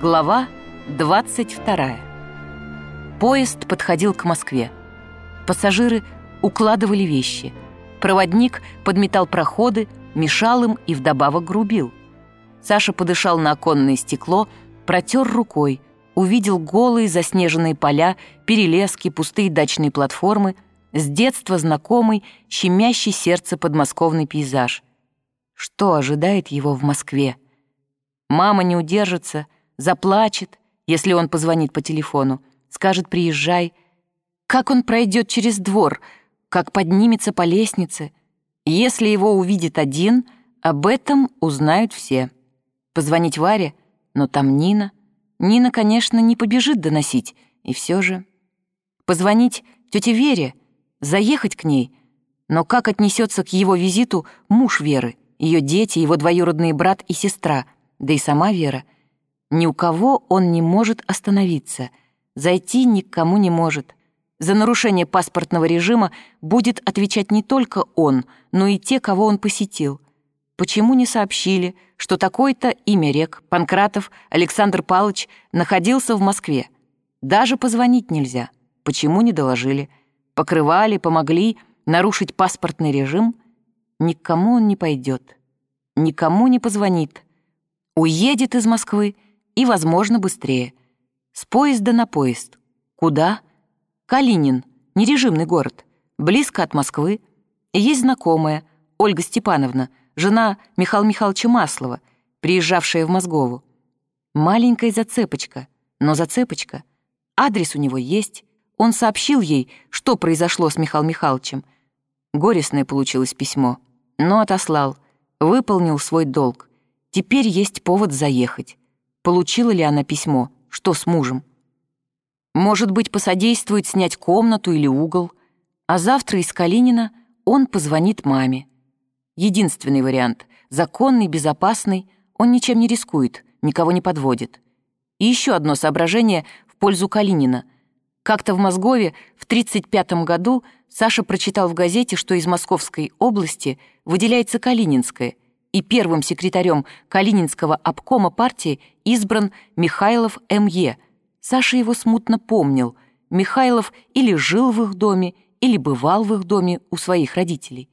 Глава 22. Поезд подходил к Москве. Пассажиры укладывали вещи. Проводник подметал проходы, мешал им и вдобавок грубил. Саша подышал на оконное стекло, протер рукой, увидел голые заснеженные поля, перелески, пустые дачные платформы, с детства знакомый, щемящий сердце подмосковный пейзаж. Что ожидает его в Москве? Мама не удержится, заплачет, если он позвонит по телефону, скажет «приезжай». Как он пройдет через двор, как поднимется по лестнице. Если его увидит один, об этом узнают все. Позвонить Варе, но там Нина. Нина, конечно, не побежит доносить, и все же. Позвонить тете Вере, заехать к ней. Но как отнесется к его визиту муж Веры, ее дети, его двоюродный брат и сестра, да и сама Вера? Ни у кого он не может остановиться, зайти никому не может. За нарушение паспортного режима будет отвечать не только он, но и те, кого он посетил. Почему не сообщили, что такой-то имя рек, Панкратов Александр Палыч, находился в Москве? Даже позвонить нельзя. Почему не доложили? Покрывали, помогли нарушить паспортный режим? Никому он не пойдет. Никому не позвонит. Уедет из Москвы и, возможно, быстрее. С поезда на поезд. Куда? Калинин, нережимный город, близко от Москвы. Есть знакомая, Ольга Степановна, жена Михаила Михайловича Маслова, приезжавшая в Мозгову. Маленькая зацепочка, но зацепочка. Адрес у него есть. Он сообщил ей, что произошло с Михаилом Михайловичем. Горестное получилось письмо, но отослал, выполнил свой долг. Теперь есть повод заехать. Получила ли она письмо? Что с мужем? Может быть, посодействует снять комнату или угол. А завтра из Калинина он позвонит маме. Единственный вариант. Законный, безопасный. Он ничем не рискует, никого не подводит. И еще одно соображение в пользу Калинина. Как-то в Мозгове в 1935 году Саша прочитал в газете, что из Московской области выделяется Калининская, и первым секретарем Калининского обкома партии избран Михайлов М.Е., Саша его смутно помнил. Михайлов или жил в их доме, или бывал в их доме у своих родителей.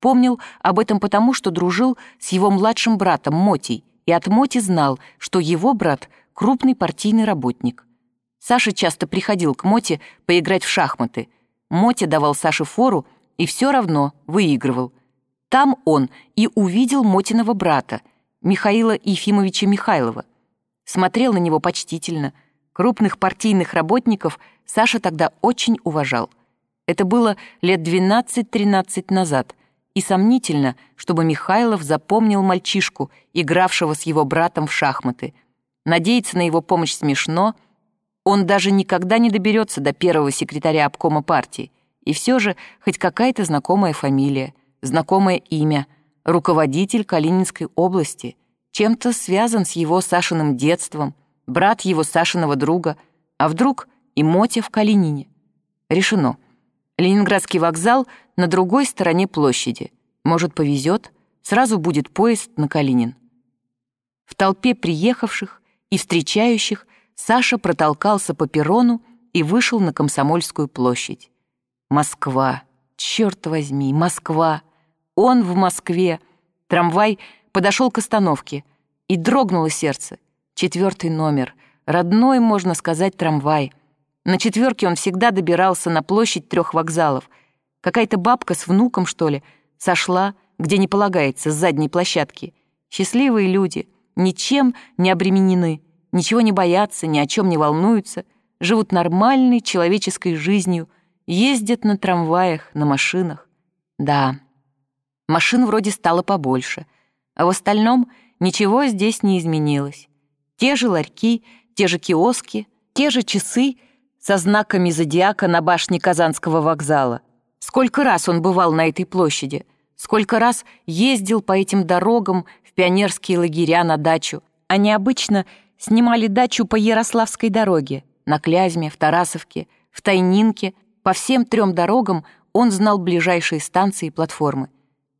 Помнил об этом потому, что дружил с его младшим братом Мотей, и от Моти знал, что его брат — крупный партийный работник. Саша часто приходил к Моте поиграть в шахматы. Мотя давал Саше фору и все равно выигрывал. Там он и увидел Мотиного брата, Михаила Ефимовича Михайлова. Смотрел на него почтительно — Крупных партийных работников Саша тогда очень уважал. Это было лет 12-13 назад, и сомнительно, чтобы Михайлов запомнил мальчишку, игравшего с его братом в шахматы. Надеяться на его помощь смешно, он даже никогда не доберется до первого секретаря обкома партии. И все же хоть какая-то знакомая фамилия, знакомое имя, руководитель Калининской области, чем-то связан с его Сашиным детством — брат его Сашиного друга, а вдруг и Мотя в Калинине. Решено. Ленинградский вокзал на другой стороне площади. Может, повезет, сразу будет поезд на Калинин. В толпе приехавших и встречающих Саша протолкался по перрону и вышел на Комсомольскую площадь. Москва, черт возьми, Москва. Он в Москве. Трамвай подошел к остановке, и дрогнуло сердце. Четвертый номер. Родной, можно сказать, трамвай. На четверке он всегда добирался на площадь трех вокзалов. Какая-то бабка с внуком, что ли, сошла, где не полагается, с задней площадки. Счастливые люди, ничем не обременены, ничего не боятся, ни о чем не волнуются, живут нормальной человеческой жизнью, ездят на трамваях, на машинах. Да, машин вроде стало побольше, а в остальном ничего здесь не изменилось. Те же ларьки, те же киоски, те же часы со знаками зодиака на башне Казанского вокзала. Сколько раз он бывал на этой площади, сколько раз ездил по этим дорогам в пионерские лагеря на дачу. Они обычно снимали дачу по Ярославской дороге, на Клязьме, в Тарасовке, в Тайнинке. По всем трем дорогам он знал ближайшие станции и платформы.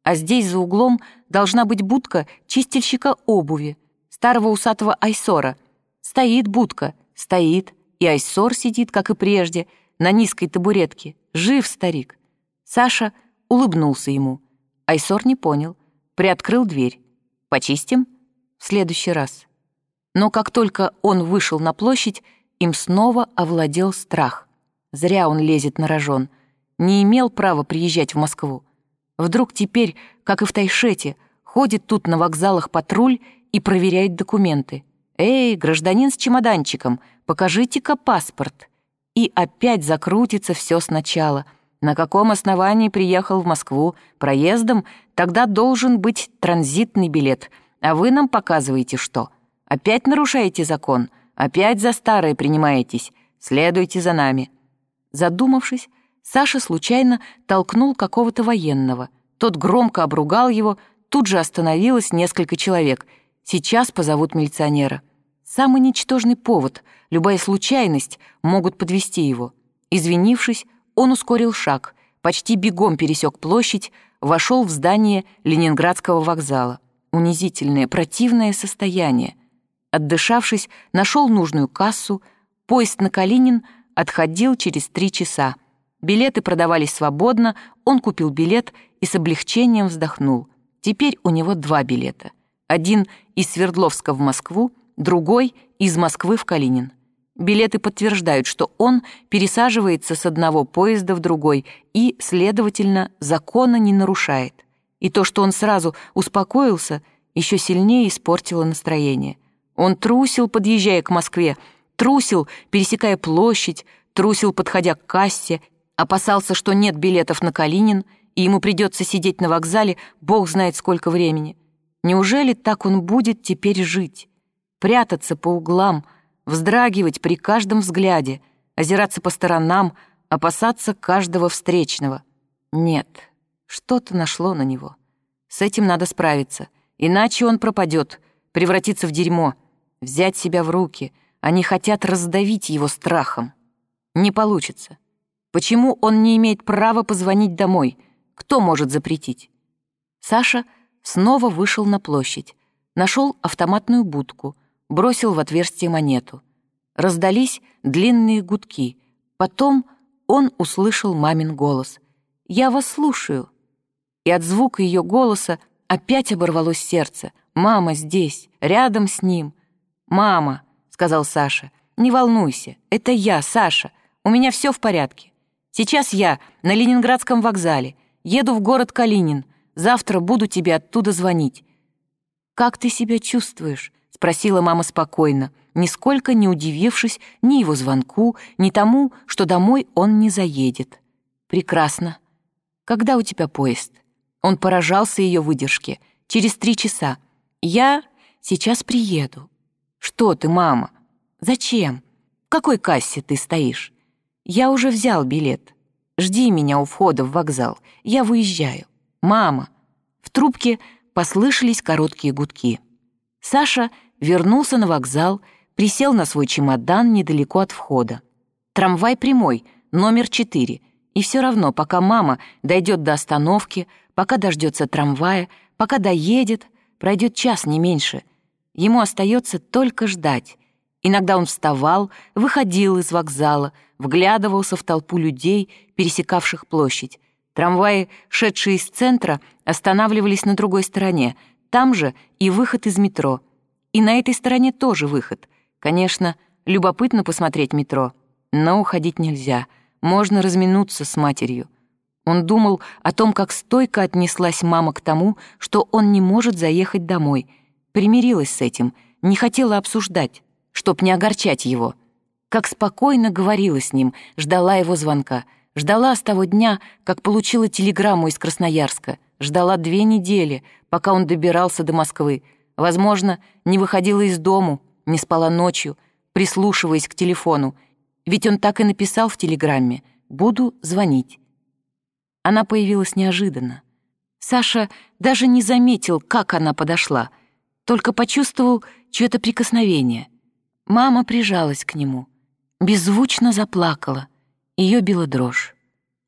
А здесь за углом должна быть будка чистильщика обуви, старого усатого Айсора, стоит будка, стоит, и Айсор сидит, как и прежде, на низкой табуретке. Жив старик. Саша улыбнулся ему. Айсор не понял. Приоткрыл дверь. «Почистим?» «В следующий раз». Но как только он вышел на площадь, им снова овладел страх. Зря он лезет на рожон. Не имел права приезжать в Москву. Вдруг теперь, как и в Тайшете, ходит тут на вокзалах патруль и проверяет документы. «Эй, гражданин с чемоданчиком, покажите-ка паспорт». И опять закрутится все сначала. На каком основании приехал в Москву? Проездом? Тогда должен быть транзитный билет. А вы нам показываете что? Опять нарушаете закон? Опять за старое принимаетесь? Следуйте за нами. Задумавшись, Саша случайно толкнул какого-то военного. Тот громко обругал его, тут же остановилось несколько человек. Сейчас позовут милиционера. Самый ничтожный повод, любая случайность могут подвести его. Извинившись, он ускорил шаг, почти бегом пересек площадь, вошел в здание Ленинградского вокзала. Унизительное, противное состояние. Отдышавшись, нашел нужную кассу, поезд на Калинин отходил через три часа. Билеты продавались свободно, он купил билет и с облегчением вздохнул. Теперь у него два билета. Один из Свердловска в Москву, другой — из Москвы в Калинин. Билеты подтверждают, что он пересаживается с одного поезда в другой и, следовательно, закона не нарушает. И то, что он сразу успокоился, еще сильнее испортило настроение. Он трусил, подъезжая к Москве, трусил, пересекая площадь, трусил, подходя к кассе, опасался, что нет билетов на Калинин, и ему придется сидеть на вокзале бог знает сколько времени. Неужели так он будет теперь жить? прятаться по углам, вздрагивать при каждом взгляде, озираться по сторонам, опасаться каждого встречного. Нет, что-то нашло на него. С этим надо справиться, иначе он пропадет, превратится в дерьмо, взять себя в руки. Они хотят раздавить его страхом. Не получится. Почему он не имеет права позвонить домой? Кто может запретить? Саша снова вышел на площадь, нашел автоматную будку — бросил в отверстие монету. Раздались длинные гудки. Потом он услышал мамин голос. «Я вас слушаю». И от звука ее голоса опять оборвалось сердце. «Мама здесь, рядом с ним». «Мама», — сказал Саша, — «не волнуйся, это я, Саша, у меня все в порядке. Сейчас я на Ленинградском вокзале, еду в город Калинин, завтра буду тебе оттуда звонить». «Как ты себя чувствуешь?» спросила мама спокойно, нисколько не удивившись ни его звонку, ни тому, что домой он не заедет. «Прекрасно. Когда у тебя поезд?» Он поражался ее выдержке. «Через три часа. Я сейчас приеду». «Что ты, мама? Зачем? В какой кассе ты стоишь?» «Я уже взял билет. Жди меня у входа в вокзал. Я выезжаю». «Мама!» В трубке послышались короткие гудки. Саша вернулся на вокзал, присел на свой чемодан недалеко от входа. Трамвай прямой, номер 4. И все равно, пока мама дойдет до остановки, пока дождется трамвая, пока доедет, пройдет час, не меньше. Ему остается только ждать. Иногда он вставал, выходил из вокзала, вглядывался в толпу людей, пересекавших площадь. Трамваи, шедшие из центра, останавливались на другой стороне. Там же и выход из метро — и на этой стороне тоже выход. Конечно, любопытно посмотреть метро, но уходить нельзя. Можно разминуться с матерью. Он думал о том, как стойко отнеслась мама к тому, что он не может заехать домой. Примирилась с этим, не хотела обсуждать, чтоб не огорчать его. Как спокойно говорила с ним, ждала его звонка. Ждала с того дня, как получила телеграмму из Красноярска. Ждала две недели, пока он добирался до Москвы. Возможно, не выходила из дому, не спала ночью, прислушиваясь к телефону, ведь он так и написал в телеграмме «Буду звонить». Она появилась неожиданно. Саша даже не заметил, как она подошла, только почувствовал чье-то прикосновение. Мама прижалась к нему, беззвучно заплакала, ее била дрожь.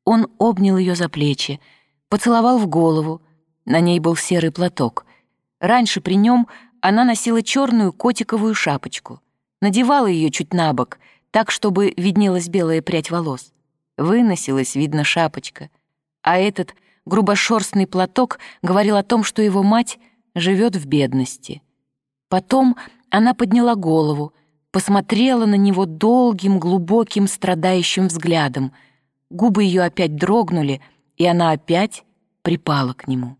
Он обнял ее за плечи, поцеловал в голову, на ней был серый платок — Раньше при нем она носила черную котиковую шапочку. надевала ее чуть на бок, так, чтобы виднелась белая прядь волос. Выносилась, видно, шапочка. А этот грубошерстный платок говорил о том, что его мать живет в бедности. Потом она подняла голову, посмотрела на него долгим, глубоким, страдающим взглядом. Губы ее опять дрогнули, и она опять припала к нему.